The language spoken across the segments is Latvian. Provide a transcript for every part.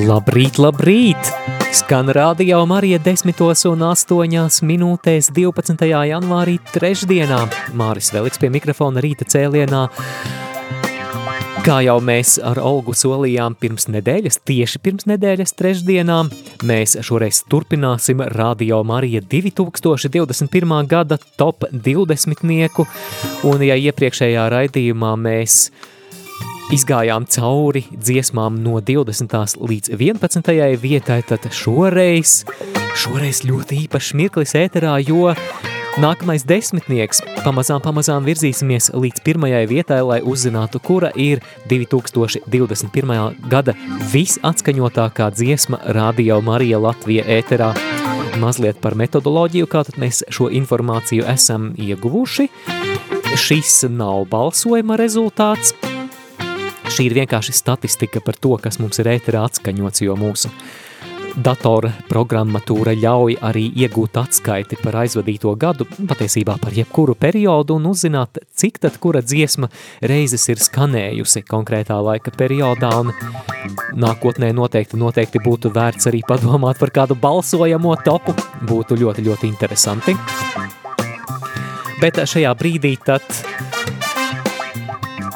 Labrīt, labrīt! Skan radio Marija 10 un 8 minūtēs 12. janvārī trešdienā. Māris Veliks pie mikrofona rīta cēlienā. Kā jau mēs ar Olgu solījām pirms nedēļas, tieši pirms nedēļas trešdienā, mēs šoreiz turpināsim Radio Marija 2021. gada top 20 nieku, un ja iepriekšējā raidījumā mēs izgājām cauri dziesmām no 20. līdz 11. vietai, tad šoreiz, šoreiz ļoti īpašs mirklis ēterā, jo nākamais desmitnieks pamazām, pamazām virzīsimies līdz pirmajai vietai, lai uzzinātu, kura ir 2021. gada visatskaņotākā dziesma Radio Marija Latvija ēterā. Mazliet par metodoloģiju, kā tad mēs šo informāciju esam ieguvuši. Šis nav balsojuma rezultāts, Šī ir vienkārši statistika par to, kas mums ir ēterā atskaņots, jo mūsu datora programmatūra ļauj arī iegūt atskaiti par aizvadīto gadu, patiesībā par jebkuru periodu un uzzināt, cik tad kura dziesma reizes ir skanējusi konkrētā laika periodā un nākotnē noteikti, noteikti būtu vērts arī padomāt par kādu balsojamo topu, būtu ļoti, ļoti interesanti. Bet šajā brīdī tad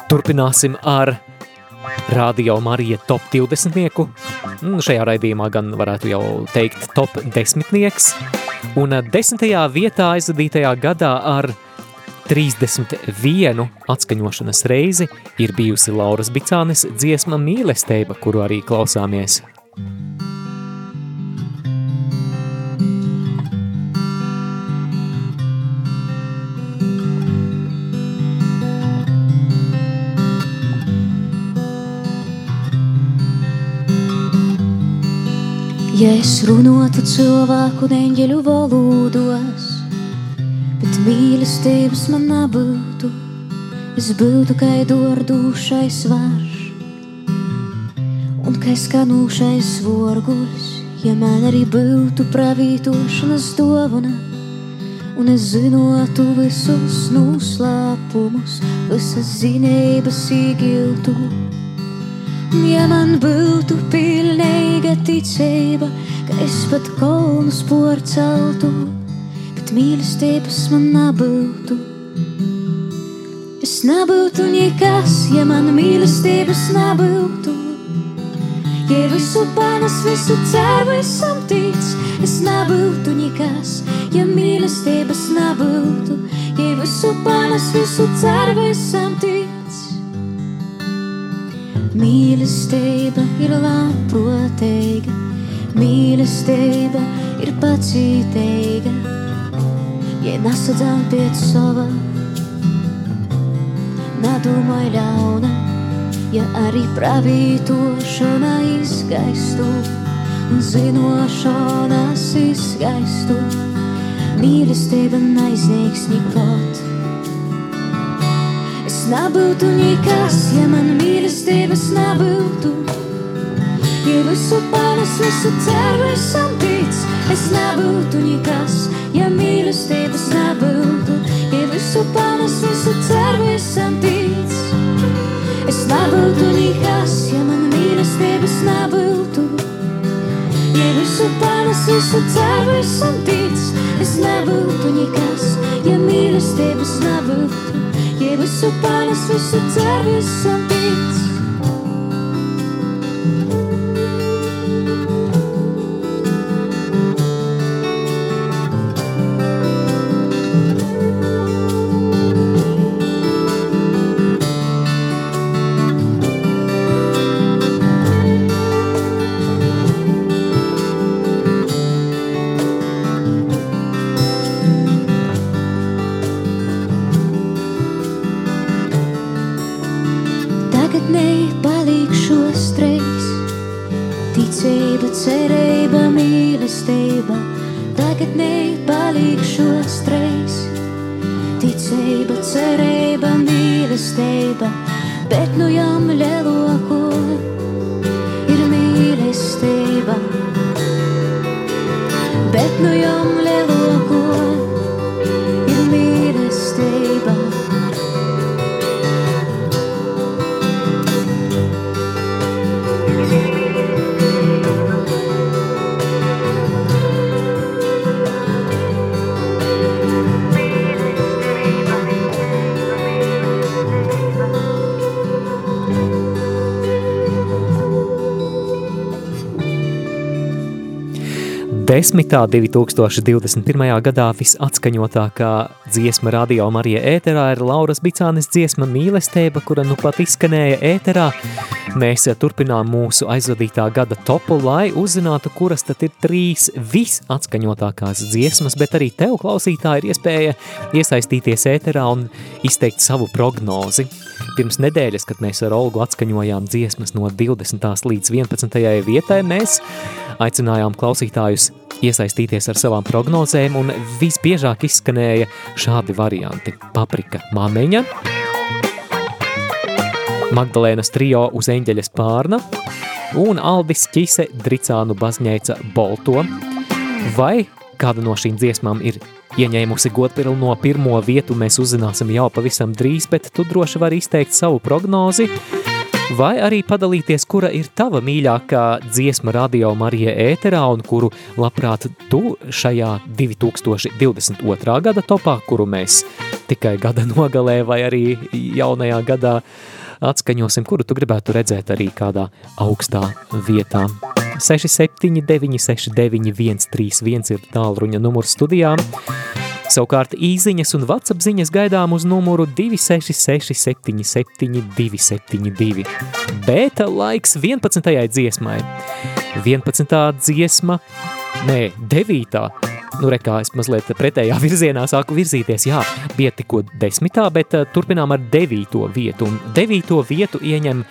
turpināsim ar Radio Marija top 20-nieku. Nu, šajā raidījumā gan varētu jau teikt top 10-nieks. Un desmitajā vietā aizvadītajā gadā ar 31 atskaņošanas reizi ir bijusi Lauras Bicānes dziesma mīlestība, kuru arī klausāmies. Ja es runātu cilvēku neņģeļu valodos, bet mīlestības man nebūtu, es būtu kā dordūšais varš un kā skanūšais vorguļs, ja man arī būtu pravītošanas dovana. Un es zinotu visus noslēpumus, visas zinības īgiltu. Ja man būtu pilnīga ticība, ka es pat kolnus porceltu, bet mīlestības man nebūtu. Es nebūtu nekas, ja man mīlestības nebūtu. Ja visu panes, visu ceru, visam tic, es nebūtu nekas, ja mīlestības nebūtu. Ja visu panes, visu ceru, visam tic. Mīlestība ir labprātīga, mīlestība ir pacietīga. Ja nesadzām pēc sava, nedomāj ļauna, ja arī pravītošana izgaistu un zinošanas izgaistu. Mīlestība neizniegs nekot nebūtu nekas, ja man mīlestības nebūtu. Ja visu panes, visu ceru, esam tic, es nebūtu nekas, ja mīlestības nebūtu. Ja visu panes, visu ceru, esam tic. Es nebūtu nekas, ja man mīlestības nebūtu. Ja visu panes, visu ceru, esam tic, es nebūtu nekas, Ja visu panes, 10. 2021. gadā visatskaņotākā dziesma radio Marija ēterā ir Lauras Bicānes dziesma mīlestība, kura nu pat izskanēja ēterā. Mēs turpinām mūsu aizvadītā gada topu, lai uzzinātu, kuras tad ir trīs visatskaņotākās dziesmas, bet arī tev, klausītāji, ir iespēja iesaistīties ēterā un izteikt savu prognozi. Pirms nedēļas, kad mēs ar Olgu atskaņojām dziesmas no 20. līdz 11. vietai, mēs aicinājām klausītājus iesaistīties ar savām prognozēm, un visbiežāk izskanēja šādi varianti. Paprika māmeņa, Magdalēnas trio uz eņģeļa spārna un Aldis Ķise Dricānu baznīca Bolto. Vai kāda no šīm dziesmām ir ieņēmusi godpilnu no pirmo vietu, mēs uzzināsim jau pavisam drīz, bet tu droši vari izteikt savu prognozi, vai arī padalīties, kura ir tava mīļākā dziesma radio Marija ēterā un kuru labprāt tu šajā 2022. gada topā, kuru mēs tikai gada nogalē vai arī jaunajā gadā atskaņosim, kuru tu gribētu redzēt arī kādā augstā vietā. 679 69 131 ir tālruņa numurs studijām. Savukārt īziņas un WhatsApp ziņas gaidām uz numuru 266 77 272. Bet laiks 11. dziesmai. 11. dziesma, nē, 9 nu, rekā es mazliet pretējā virzienā sāku virzīties. Jā, bija tikko desmitā, bet uh, turpinām ar devīto vietu. Un devīto vietu ieņem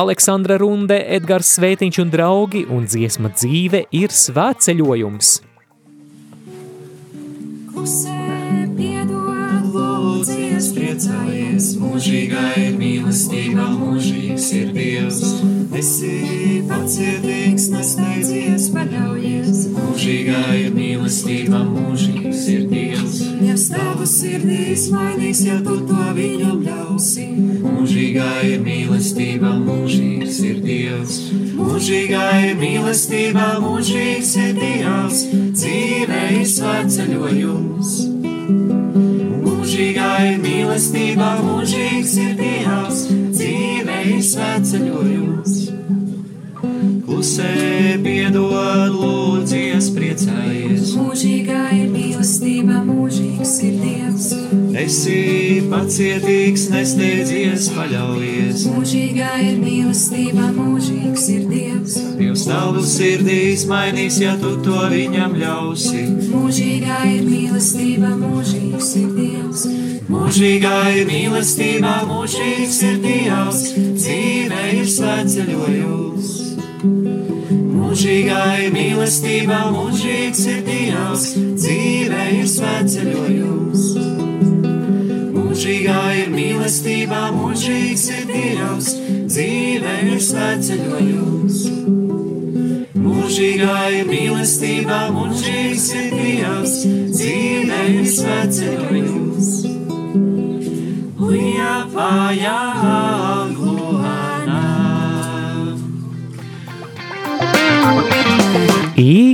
Aleksandra Runde, Edgars Svētiņš un draugi, un dziesma dzīve ir svētceļojums. Klusē, piedod, lūdzies, priecājies, mūžīgā ir mīlestība, mūžīgs ir Dievs. Esi pacietīgs, nesteidzies, paļaujies, mūžīgā ir mīlestība, mūžīgs ir Dievs. Ja stāvu sirdīs mainīs, ja tu to viņam ļausi, mūžīgā ir mīlestība, mūžīgs ir Dievs. Mūžīgā ir mīlestība, mūžīgs ir Dievs, dzīve ir svētceļojums. Mūžīgā ir mīlestība, mūžīgs ir Dievs, dzīve ir svētceļojums. Klusē piedod, lūdzies, priecājies. Mūžīgā ir mīlestība, mūžīgs ir Dievs. Esi pacietīgs, nesteidzies, paļaujies. Mūžīgā ir mīlestība, mūžīgs ir Dievs. Dievs tavu sirdīs mainīs, ja tu to viņam ļausi. Mūžīgā ir mīlestība, mūžīgs ir Dievs. Mūžīgā ir mīlestība, mūžīgs ir Dievs, dzīve ir svētceļojums. Mūžīgā ir mīlestība, mūžīgs ir Dievs, dzīve ir svētceļojums. Mūžīgā ir mīlestība, mūžīgs ir Dievs, dzīve ir svētceļojums. Mūžīgā ir mīlestība, mūžīgs ir Dievs, dzīve ir svētceļojums. Uja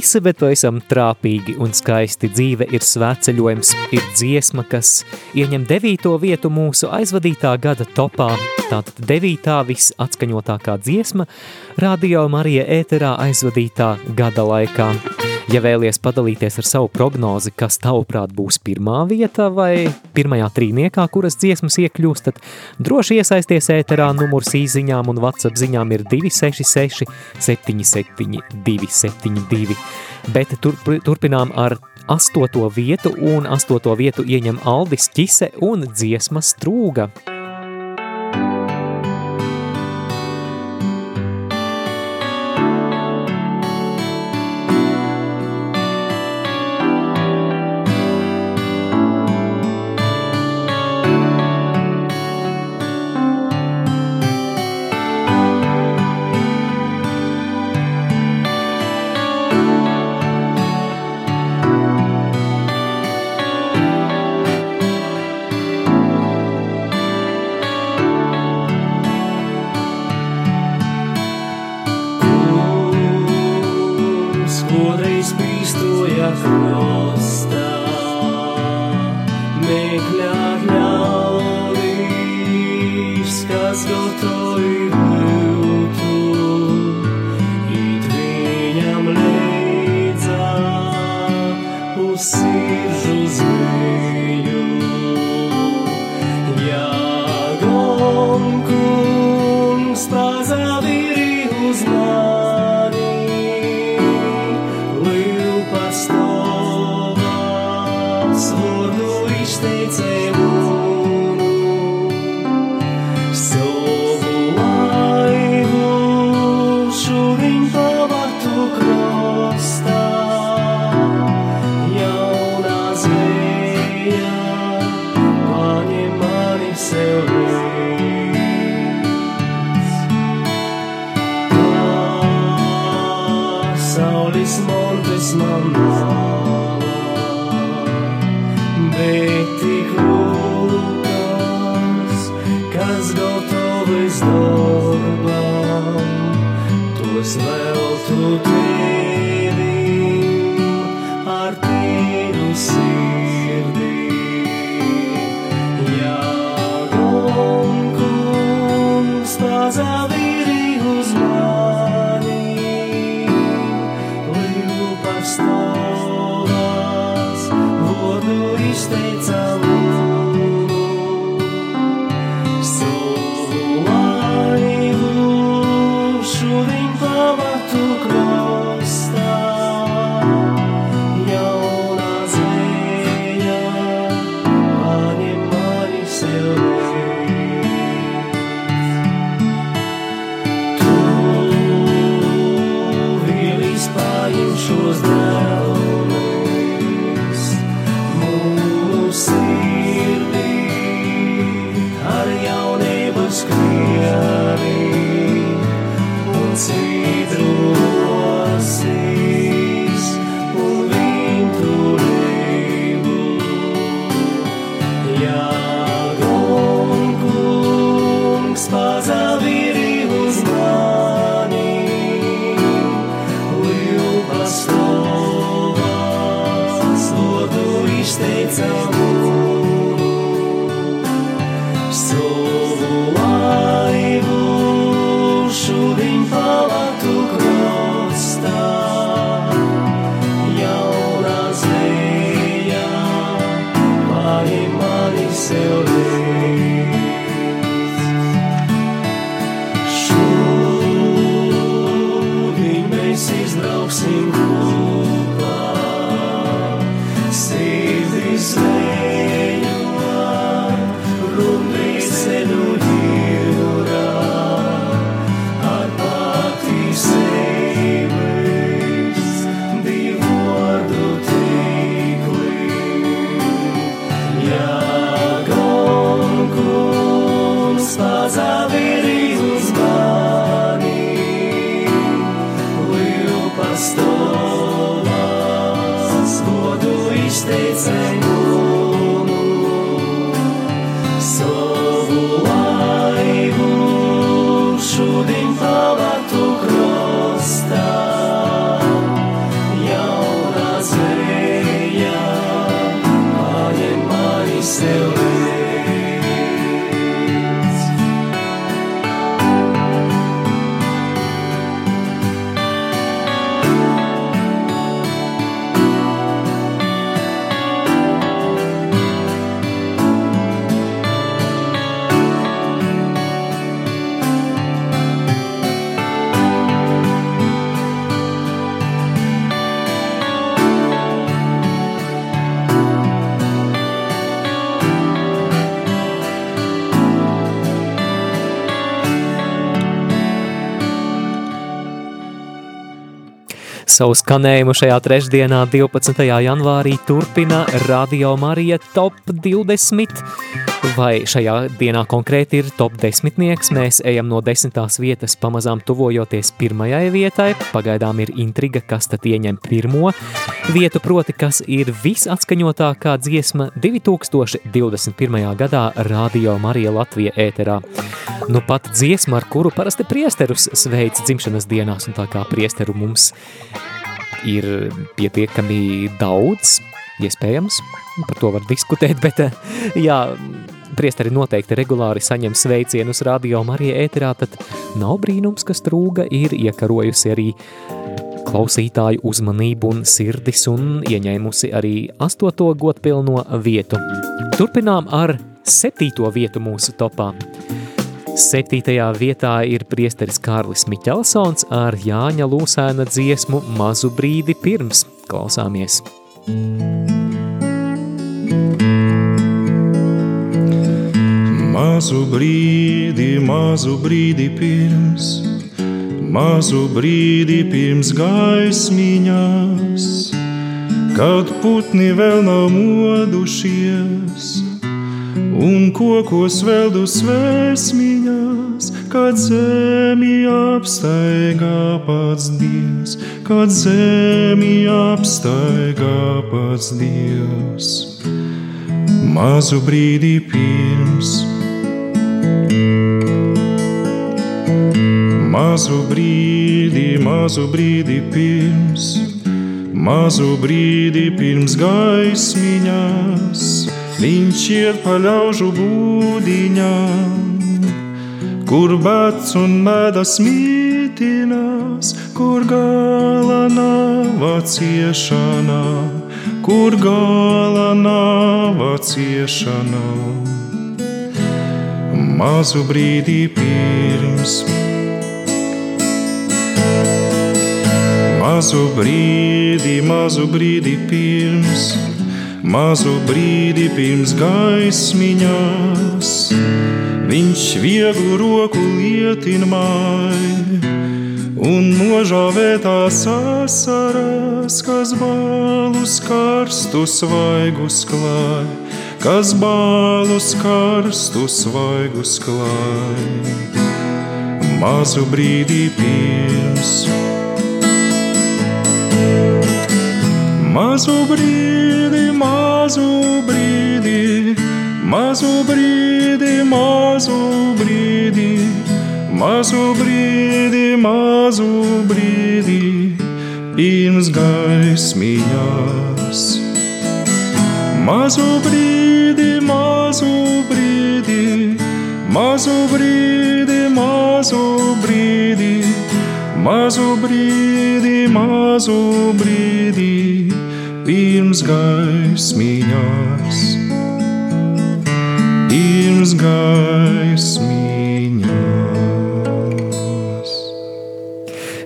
Īsi, bet pavisam trāpīgi un skaisti dzīve ir svētceļojums, ir dziesma, kas ieņem devīto vietu mūsu aizvadītā gada topā. Tātad devītā visatskaņotākā dziesma Radio Marija ēterā aizvadītā gada laikā. Ja vēlies padalīties ar savu prognozi, kas tavuprāt būs pirmā vieta vai pirmajā trīniekā, kuras dziesmas iekļūst, tad droši iesaisties ēterā numurs īziņām un WhatsApp ziņām ir 266 77 272. Bet turp, turpinām ar astoto vietu un astoto vietu ieņem Aldis Ķise un dziesma Strūga. through lielu pastāvās, vodu izteica lūnu. Savu skanējumu šajā trešdienā, 12. janvārī, turpina Radio Marija Top 20. Vai šajā dienā konkrēti ir top 10. Mēs ejam no 10. vietas, pamazām tuvojoties pirmajai vietai. Pagaidām ir intriga, kas tad ieņem pirmo vietu, proti, kas ir visatskaņotākā dziesma 2021. gadā Radio Marija Latvija ēterā. Nu pat dziesma, ar kuru parasti priesterus sveic dzimšanas dienās, un tā kā priesteru mums ir pietiekami daudz, iespējams, par to var diskutēt, bet jā, priesteri noteikti regulāri saņem sveicienus radio Marija ēterā, tad nav brīnums, ka strūga ir iekarojusi arī klausītāju uzmanību un sirdis un ieņēmusi arī astoto godpilno vietu. Turpinām ar septīto vietu mūsu topā. Septītajā vietā ir priesteris Kārlis Miķelsons ar Jāņa Lūsēna dziesmu Mazu brīdi pirms. Klausāmies! Mazu brīdi, mazu brīdi pirms mazu brīdi pirms gaismiņās, kad putni vēl nav modušies, un kokos vēl dusvēsmiņās, kad zemi apstaigā pats Dievs, kad zemi apstaigā pats Dievs. Mazu brīdi pirms Mazu brīdi, mazu brīdi pirms, mazu brīdi pirms gaismiņās, viņš iet pa ļaužu būdiņām, kur bats un mēdas mītinās, kur gala nav ciešanā, kur gala nav ciešanā. Mazu brīdi pirms, Mazu brīdi, mazu brīdi pirms, mazu brīdi pirms gaismiņās, viņš vieglu roku lietin māju un nožāvētās asaras, kas balus karstus svaigus klāj, kas balus karstus svaigus klāj. Mazu brīdi pirms, Mazu brīdi, mazu brīdi, mazu brīdi, mazu brīdi, mazu brīdi, mazu brīdi, pirms gaismiņās. Mazu brīdi, mazu brīdi, mazu brīdi, mazu brīdi, mazu brīdi, mazu brīdi pirms gaismiņās, pirms gaismiņās.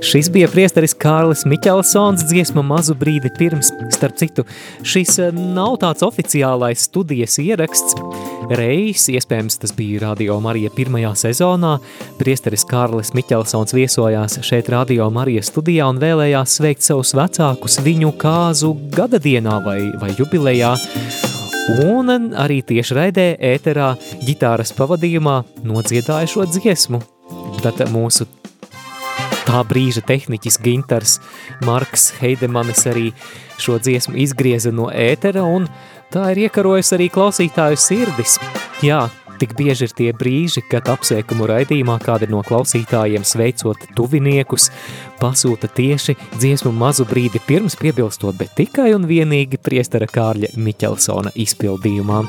Šis bija priesteris Kārlis Miķelsons dziesma mazu brīdi pirms. Starp citu, šis eh, nav tāds oficiālais studijas ieraksts. Reiz, iespējams, tas bija Radio Marija pirmajā sezonā, priesteris Kārlis Miķelsons viesojās šeit Radio Marija studijā un vēlējās sveikt savus vecākus viņu kāzu gadadienā vai, vai jubilejā. Un arī tieši raidē ēterā ģitāras pavadījumā nodziedāja šo dziesmu. Tad mūsu tā brīža tehniķis Gintars Marks Heidemanis arī šo dziesmu izgrieza no ētera un tā ir iekarojusi arī klausītāju sirdis. Jā, tik bieži ir tie brīži, kad apsveikumu raidījumā kādi no klausītājiem sveicot tuviniekus, pasūta tieši dziesmu mazu brīdi pirms piebilstot, bet tikai un vienīgi priestara Kārļa Miķelsona izpildījumā.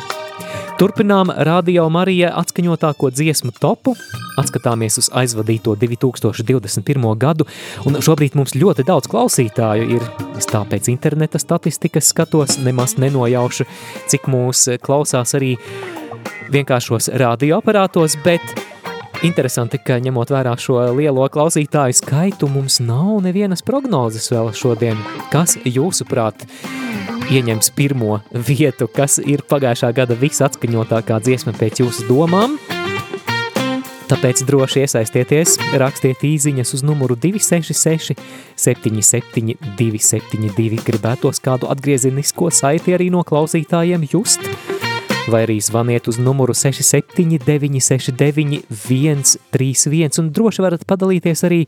Turpinām Radio Marija atskaņotāko dziesmu topu, atskatāmies uz aizvadīto 2021. gadu, un šobrīd mums ļoti daudz klausītāju ir, es tāpēc interneta statistikas skatos, nemaz nenojaušu, cik mūs klausās arī vienkāršos radioaparātos, bet interesanti, ka ņemot vērā šo lielo klausītāju skaitu, mums nav nevienas prognozes vēl šodien. Kas jūsuprāt ieņems pirmo vietu, kas ir pagājušā gada visatskaņotākā dziesma pēc jūsu domām? Tāpēc droši iesaistieties, rakstiet īziņas uz numuru 266 77 272, gribētos kādu atgriezinisko saiti arī no klausītājiem just – vai arī zvaniet uz numuru 679 69 131 un droši varat padalīties arī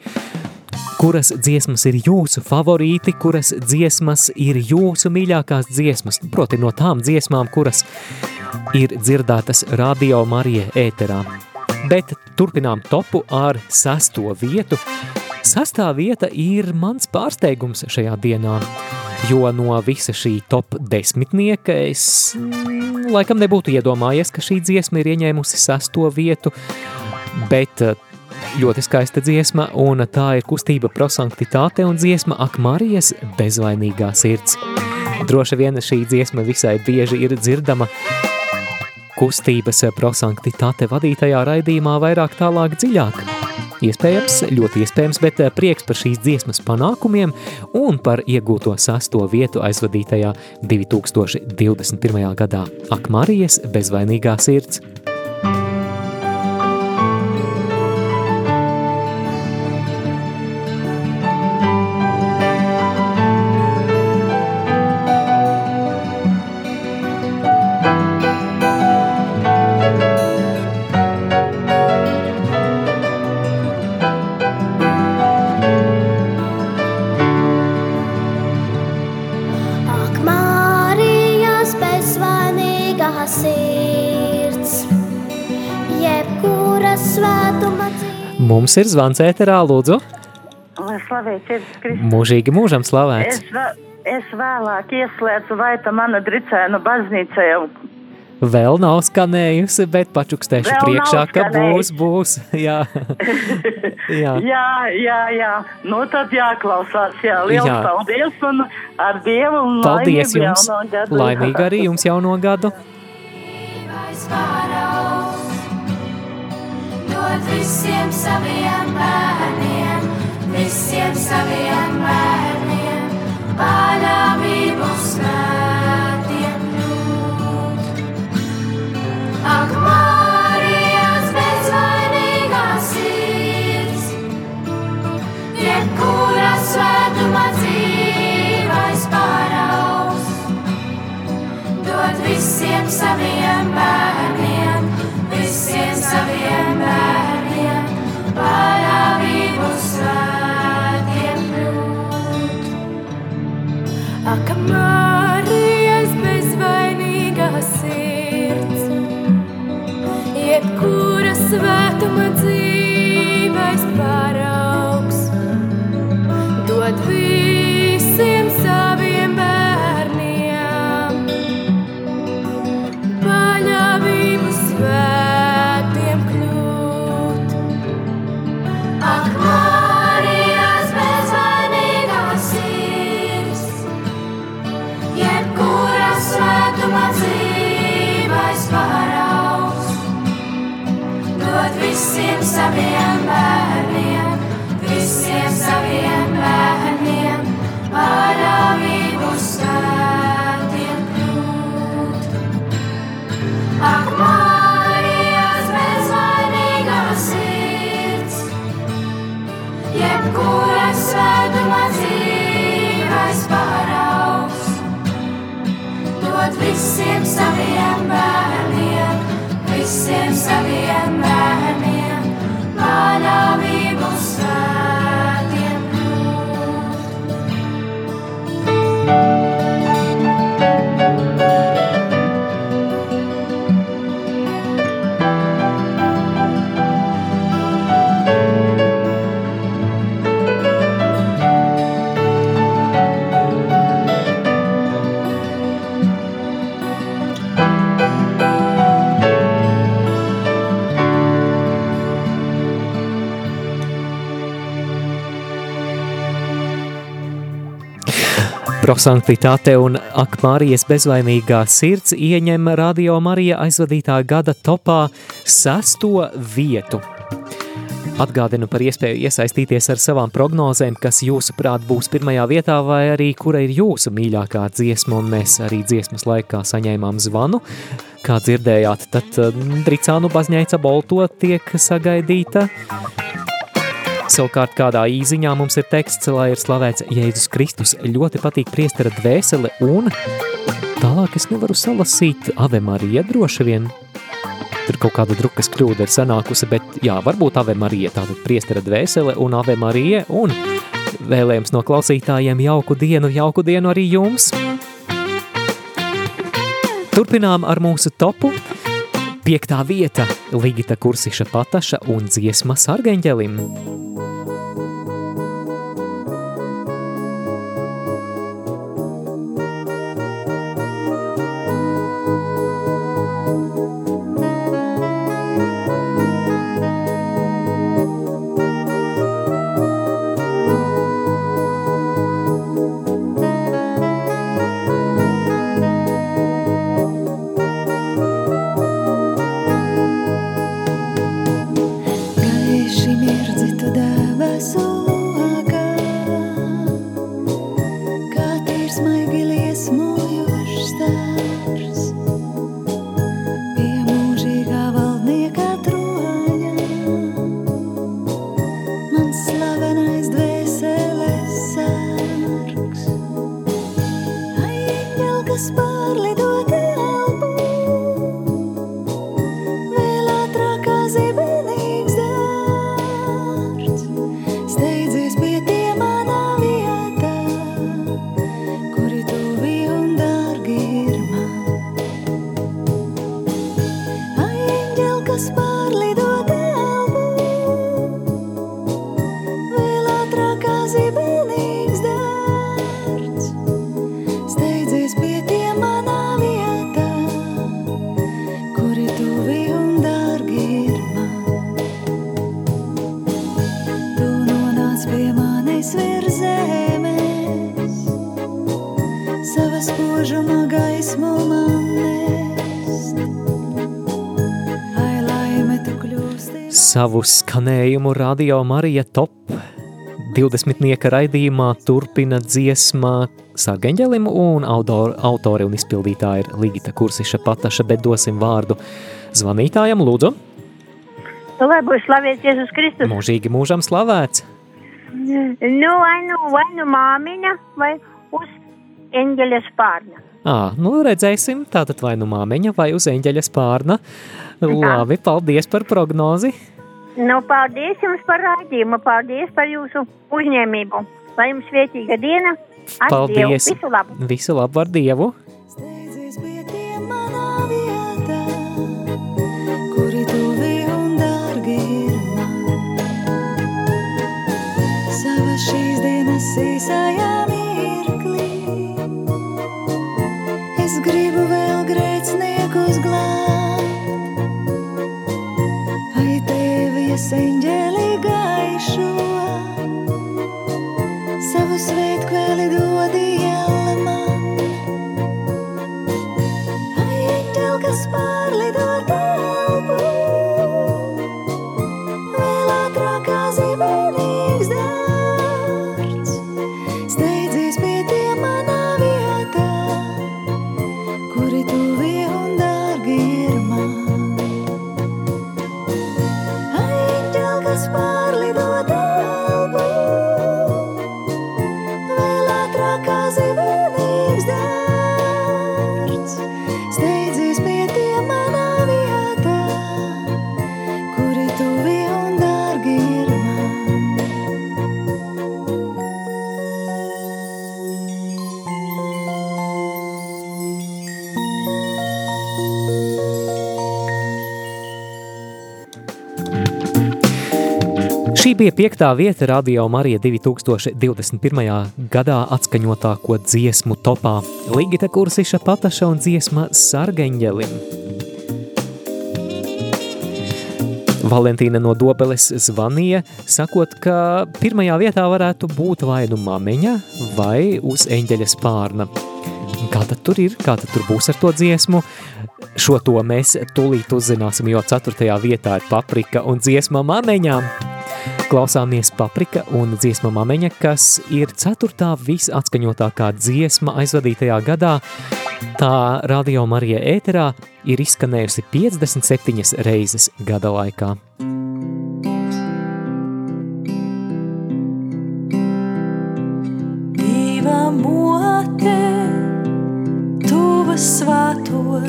kuras dziesmas ir jūsu favorīti, kuras dziesmas ir jūsu mīļākās dziesmas, proti no tām dziesmām, kuras ir dzirdētas Radio Marija ēterā. Bet turpinām topu ar sesto vietu. Sastā vieta ir mans pārsteigums šajā dienā, jo no visa šī top desmitnieka es mm, laikam nebūtu iedomājies, ka šī dziesma ir ieņēmusi sasto vietu, bet eh, ļoti skaista dziesma, un tā ir kustība prosanktitāte un dziesma Ak Marijas bezvainīgā sirds. Droši vien šī dziesma visai bieži ir dzirdama kustības prosanktitāte vadītajā raidījumā vairāk tālāk dziļāk. Iespējams, ļoti iespējams, bet prieks par šīs dziesmas panākumiem un par iegūto sasto vietu aizvadītajā 2021. gadā. Ak Marijas bezvainīgā sirds! Mums ir zvans ēterā, lūdzu, Lai slavēts Jēzus Kristus. mūžīgi mūžam slavēts. Es, vē- es vēlāk ieslēdzu vai tā mana dricēnu baznīca jau. Vēl nav skanējusi, bet pačukstēšu Vēl priekšā, ka būs, būs, jā. jā. Jā, jā, jā. Nu tad jāklausās, jā. Liels Jā. paldies un ar Dievu un Paldies laimīgu jums, jauno gadu. laimīgi arī jums jauno gadu. Dod visiem saviem bērniem, visiem saviem bērniem, paļāvību svētiem kļūt. Ak, Marijas bezvainīgā sirds, jebkura svētuma dzīvais paraugs, dod visiem saviem bērniem, visiem saviem bērniem, paļāvību svētiem kļūt. Ak, Marijas bezvainīgā sirds, jebkura svētuma dzīvais saviem bērniem, visiem saviem bērniem, paļāvību svētiem Prosanktitāte un Ak Marijas bezvainīgā sirds ieņem Radio Marija aizvadītā gada topā sesto vietu. Atgādinu par iespēju iesaistīties ar savām prognozēm, kas jūsuprāt būs pirmajā vietā, vai arī kura ir jūsu mīļākā dziesma, un mēs arī dziesmas laikā saņēmām zvanu. Kā dzirdējāt, tad mm, Dricānu baznīca Bolto tiek sagaidīta. Savukārt kādā īziņā mums ir teksts, lai ir slavēts Jēzus Kristus. Ļoti patīk priestera dvēsele un tālāk es nevaru salasīt Ave Marija droši vien. Tur kaut kāda drukas kļūda ir sanākusi, bet jā, varbūt Ave Marija, tātad priestera dvēsele un Ave Marija un vēlējums no klausītājiem jauku dienu, jauku dienu arī jums. Turpinām ar mūsu topu. Piektā vieta – Ligita Kursiša Pataša un dziesma Sargeņģelim. Savu skanējumu Radio Marija Top 20. raidījumā turpina dziesmā Sargeņģelim un autor, autori un izpildītāja ir Ligita Kursiša Pataša, bet dosim vārdu zvanītājam, lūdzu, lai būs slavēts Jēzus Kristus. mūžīgi mūžam slavēts. Nu, vai nu, vai nu māmiņa, vai uz eņģeļa spārna. Ā, nu redzēsim, tātad vai nu māmiņa vai uz eņģeļa spārna. Labi, paldies par prognozi. Nu, paldies jums par raidījumu, paldies par jūsu uzņēmību. Lai jums svētīga diena. Ar Dievu. Paldies. Visu labu. Visu labu ar Dievu. Šīs dienas īsajā mirklī, es gribu vēl grēciniekus es eņģeli gaišo, savu svētkvēli dodi jēle man. Ai, eņģel, kas pārlido bija piektā vieta Radio Marija 2021. gadā atskaņotāko dziesmu topā. Ligita Kursiša Pataša un dziesma Sargeņģelim. Valentīna no Dobeles zvanīja, sakot, ka pirmajā vietā varētu būt vai nu mamiņa vai uz eņģeļa spārna. Kā tad tur ir, kā tad tur būs ar to dziesmu? Šo to mēs tūlīt uzzināsim, jo ceturtajā vietā ir paprika un dziesma mameņām. Klausāmies paprika un dziesma mameņa, kas ir ceturtā visatskaņotākā dziesma aizvadītajā gadā. Tā radio Marija ēterā ir izskanējusi 57 reizes gada laikā. Dieva mote, tuva svāto,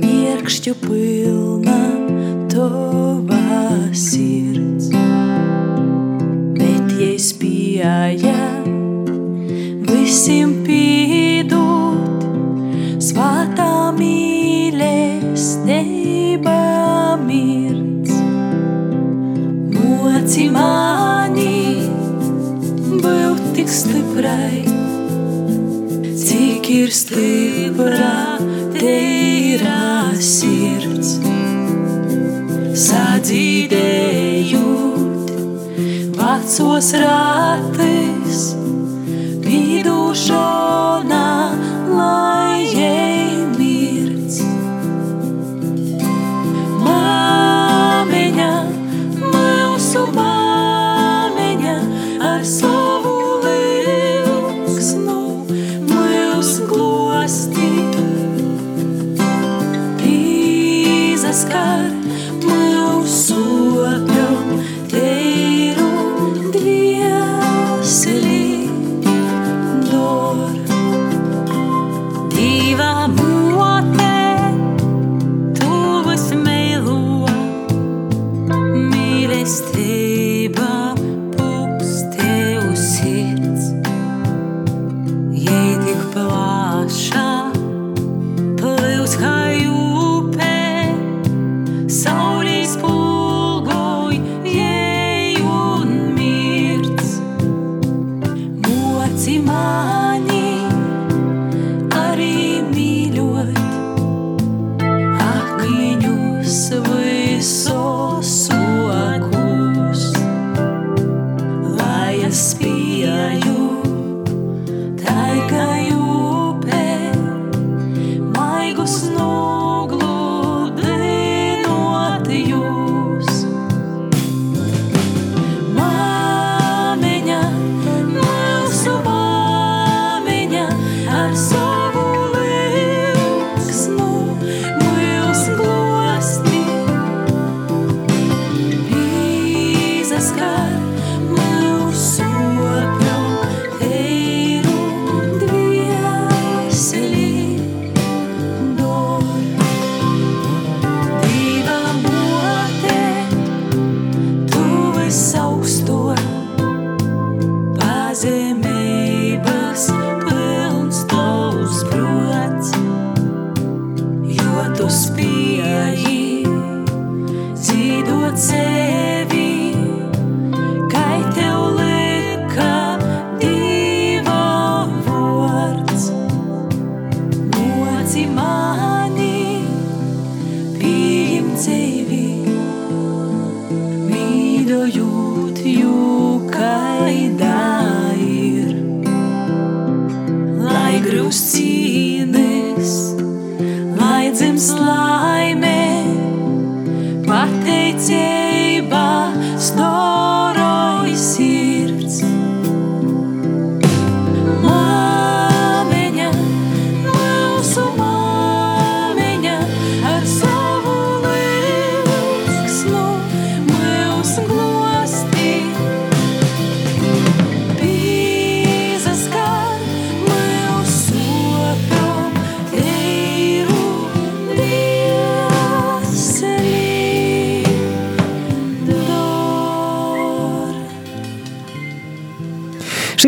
iekšķu pilna tava sirds. Bet, ja es pieeja, visiem pīdot, svātā mīlestība mirds. Moci mani būt tik stiprai, cik ir stipra teirā sirds. Sadzīdējot vecos ratis, pīdušana, lai jai mirds. Māmiņa, mūsu māmiņa,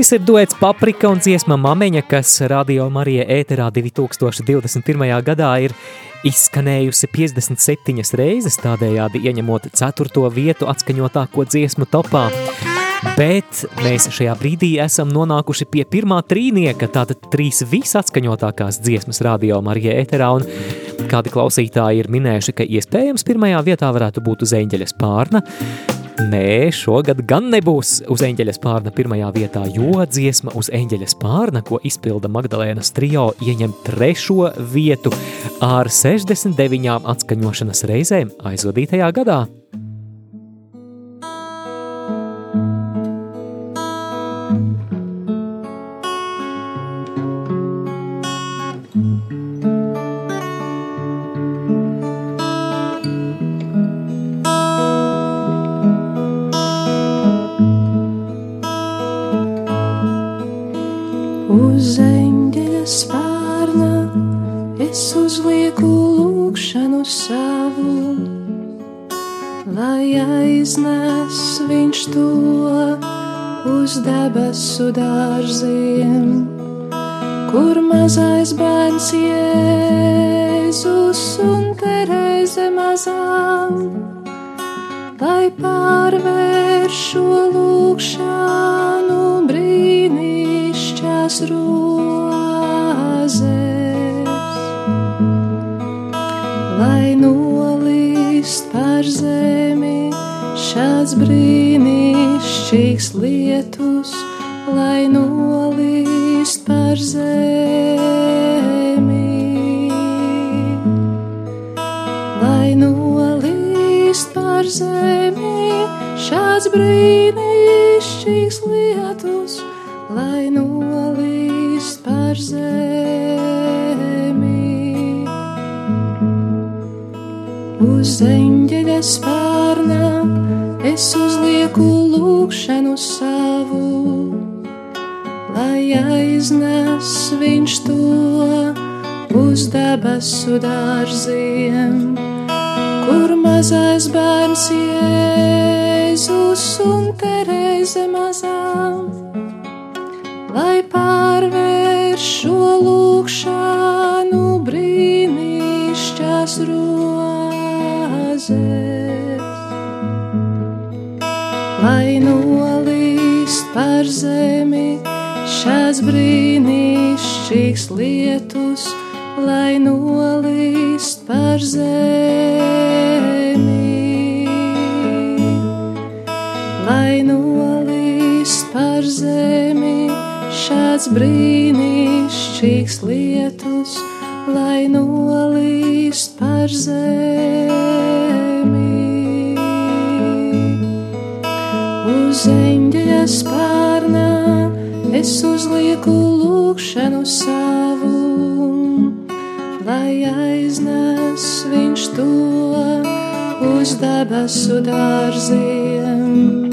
Šis ir duets Paprika un dziesma Mameņa, kas Radio Marija ēterā 2021. gadā ir izskanējusi 57 reizes, tādējādi ieņemot 4. vietu atskaņotāko dziesmu topā. Bet mēs šajā brīdī esam nonākuši pie pirmā trīnieka, tātad trīs visatskaņotākās dziesmas Radio Marija ēterā, un kādi klausītāji ir minējuši, ka iespējams pirmajā vietā varētu būt uz eņģeļa spārna, Nē, šogad gan nebūs uz eņģeļa spārna pirmajā vietā, jo dziesma uz eņģeļa spārna, ko izpilda Magdalēnas trio, ieņem trešo vietu ar 69 atskaņošanas reizēm aizvadītajā gadā. Uz eņģeļa spārna es uzlieku lūkšanu savu, lai aiznes viņš to uz debesu dārziem, kur mazais bērns Jēzus un Terēze mazām. Lai pārvērš šo lūkšanu brīnišķās rozes, lai nolīst par zemi šāds brīnišķīgs lietus, lai nolīst par zemi, lai nolīst par zemi šāds brīnišķīgs lietus, lai nolīst zemi. Uz eņģeļa spārna es uzlieku lūkšanu savu, lai aiznes viņš to uz debesu dārziem kur mazais bērns Jēzus un Terēze mazām, lai pārvērš šo lūkšanu brīnišķās rozes, lai nolīst par zemi šās brīnišķīgs lietus, lai nolīst par zemi, lai nolīst par zemi, šāds brīnišķīgs lietus, lai nolīst par zemi. Uz eņģeļa spārnā es uzlieku lūkšanu savu lai aiznes viņš to uz debesu dārziem,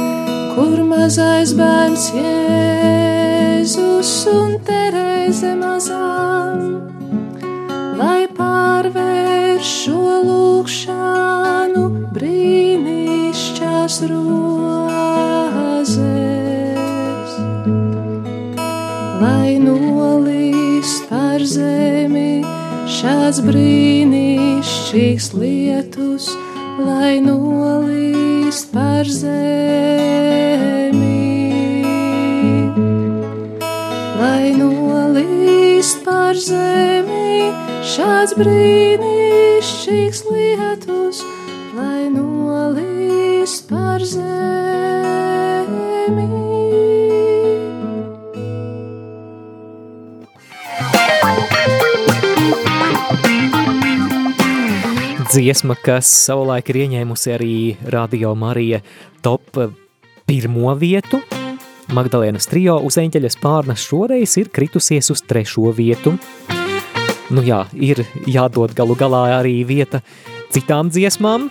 kur mazais bērns un Terēze mazām, lai pārvērš šo lūkšanu brīnišķās rozes, lai nolīst par zemi šāds brīnišķīgs lietus, lai nolīst par zemi. Zemi, šāds brīnišķīgs lietus, lai nolīst par zemi. dziesma, kas savulaik ir ieņēmusi arī Radio Marija top pirmo vietu. Magdalēnas trio uz eņģeļa spārnas šoreiz ir kritusies uz trešo vietu. Nu jā, ir jādod galu galā arī vieta citām dziesmām,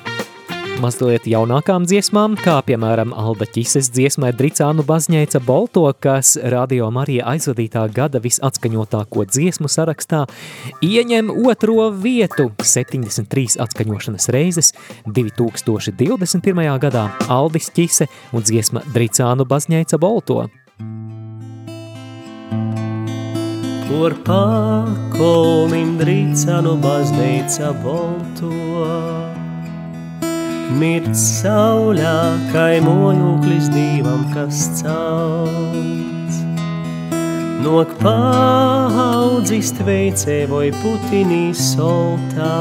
mazliet jaunākām dziesmām, kā piemēram Alda Ķises dziesmai Dricānu baznīca Bolto, kas Radio Marija aizvadītā gada visatskaņotāko dziesmu sarakstā ieņem otro vietu 73 atskaņošanas reizes 2021. gadā Aldis Ķise un dziesma Dricānu baznīca Bolto. Kur pakolnim Dricānu baznīca Bolto Mirt saulē, kaimojūklis divam, kas celts. Nok paudzis tveicē vai putinī soltā.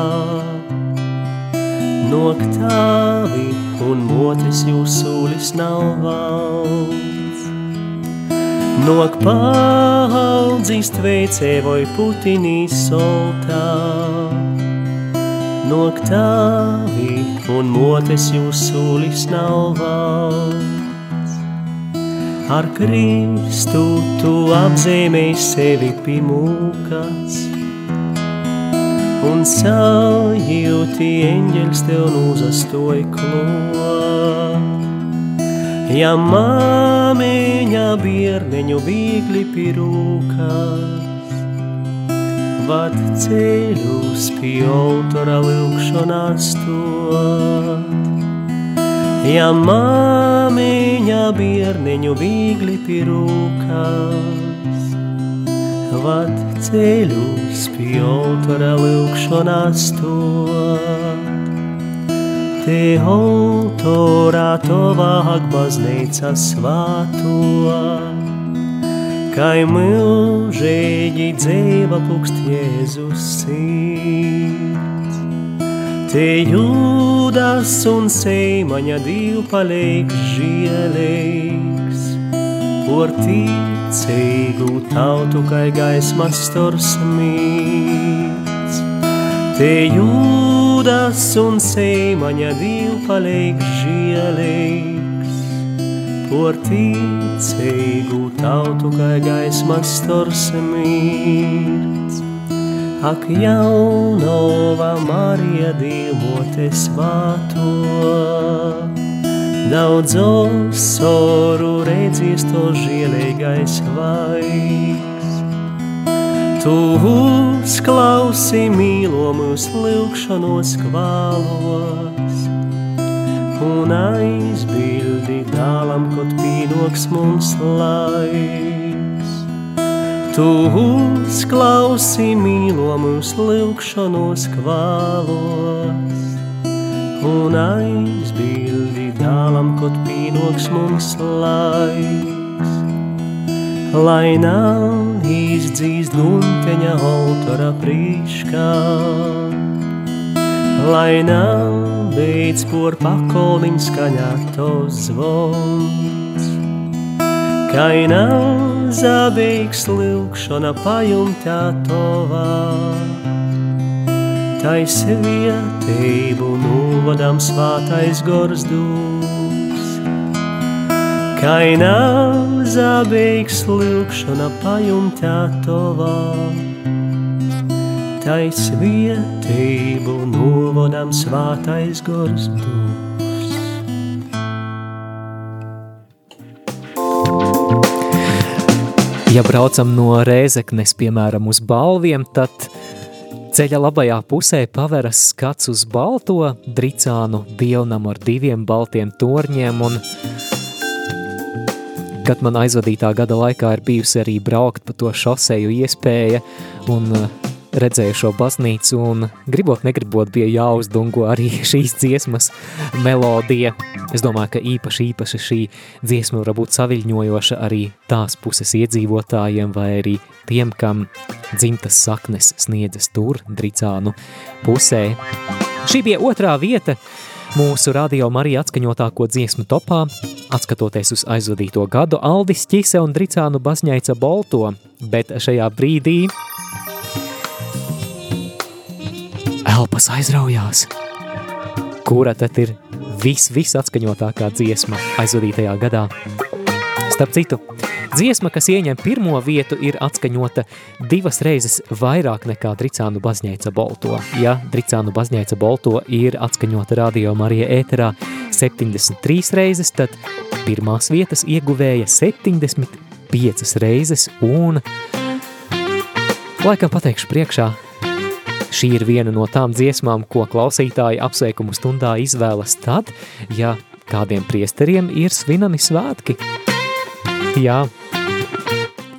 Nok tāvi un motis jūs sūlis nav valds. Nok paudzis tveicē vai putinī soltā nok tāvi, un motes jūs sūlis nav valds. Ar Kristu tu apzīmēji sevi pimūkas, un sajūti eņģeļs tev nūzastoja klot. Ja māmiņa bierneņu viegli pirūkas, vad ceļus pie autora vilkšanās stot. Ja māmiņa bierneņu viegli pirūkās, vad ceļus pie autora vilkšanās stot. Te autorā tovāk baznīca svātot, Kai mūžīgi dzīva plūkst Jēzus sirds. Te jūdas un seimaņa div paliek žielīgs, por ticīgu tautu, kai gaismas stors mīts. Te jūdas un seimaņa div paliek žielīgs, ticīgu tautu, kā gaismas stors mirts. Ak, jaunova Marija diemote svāto, daudzos soru redzīs to žielīgais vaigs. Tu uzklausi mīlo mūsu lūkšanos kvalos, un aizbildi dālam, kaut pīnoks mums laiks. Tu uzklausi mīlo mūsu lūkšanos kvalos, un aizbildi dālam, kaut pīnoks mums laiks. lai nav izdzīs dunteņa autora prīškā, lai nav beidz por pakolnim skaņātos zvons. Kai nav zabīgs lūkšana pajumtā tovā, tais vietību nūvadam svātais gors dūs. Kai nav zabīgs lūkšana pajumtā tovā, tais vietību novodam svātais gors dūs. Ja braucam no Rēzeknes, piemēram, uz balviem, tad ceļa labajā pusē paveras skats uz balto dricānu dievnamu ar diviem baltiem torņiem un kad man aizvadītā gada laikā ir bijusi arī braukt pa to šoseju iespēja un redzēju šo baznīcu un gribot negribot bija jāuzdungo arī šīs dziesmas melodija. Es domāju, ka īpaši, īpaši šī dziesma var būt saviļņojoša arī tās puses iedzīvotājiem vai arī tiem, kam dzimtas saknes sniedzas tur, dricānu pusē. Šī bija otrā vieta mūsu radio Marija atskaņotāko dziesmu topā, atskatoties uz aizvadīto gadu Aldis Ķise un Dricānu baznaica Bolto, bet šajā brīdī elpas aizraujās. Kura tad ir vis, vis atskaņotākā dziesma aizvadītajā gadā? Starp citu, dziesma, kas ieņem pirmo vietu, ir atskaņota divas reizes vairāk nekā Dricānu baznīca Bolto. Ja Dricānu baznīca Bolto ir atskaņota radio Marija ēterā 73 reizes, tad pirmās vietas ieguvēja 75 reizes un, laikam pateikšu priekšā, Šī ir viena no tām dziesmām, ko klausītāji apsveikumu stundā izvēlas tad, ja kādiem priesteriem ir svinami svētki. Jā,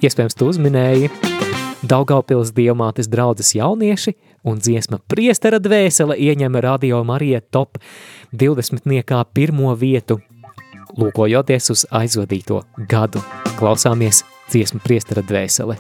iespējams tu uzminēji Daugaupils Dievmātes draudzes jaunieši un dziesma priestera dvēsele ieņem Radio Marija top 20 niekā pirmo vietu, lūkojoties uz aizvadīto gadu. Klausāmies dziesmu priestera dvēsele.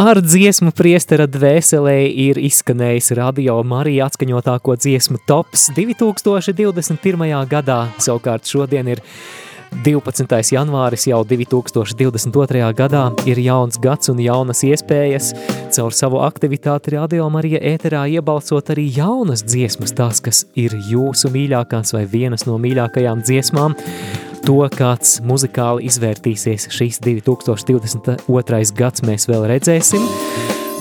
Ar dziesmu priestera dvēselē ir izskanējis radio Marija atskaņotāko dziesmu tops 2021. gadā. Savukārt šodien ir 12. janvāris jau 2022. gadā ir jauns gads un jaunas iespējas. Caur savu aktivitāti Radio Marija ēterā iebalsot arī jaunas dziesmas, tās, kas ir jūsu mīļākās vai vienas no mīļākajām dziesmām. To, kāds muzikāli izvērtīsies šīs 2022. gads, mēs vēl redzēsim.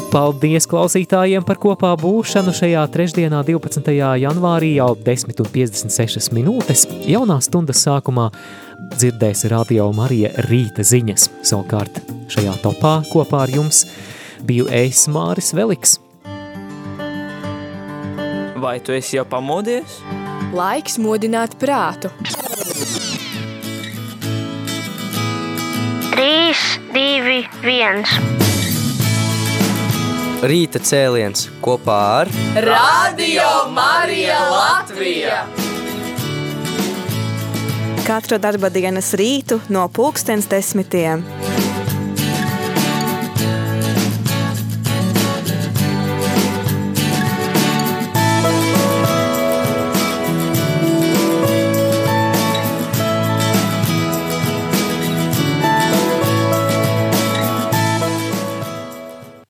Paldies klausītājiem par kopā būšanu šajā trešdienā 12. janvārī jau 10.56 minūtes. Jaunā stundas sākumā dzirdēs Radio Marija rīta ziņas. Savukārt šajā topā kopā ar jums biju es Māris Veliks. Vai tu esi jau pamodies? Laiks modināt prātu. 3, 2, 1. Rīta cēliens kopā ar Radio Marija Latvija! Katru darba dienas rītu no pulkstens desmitiem.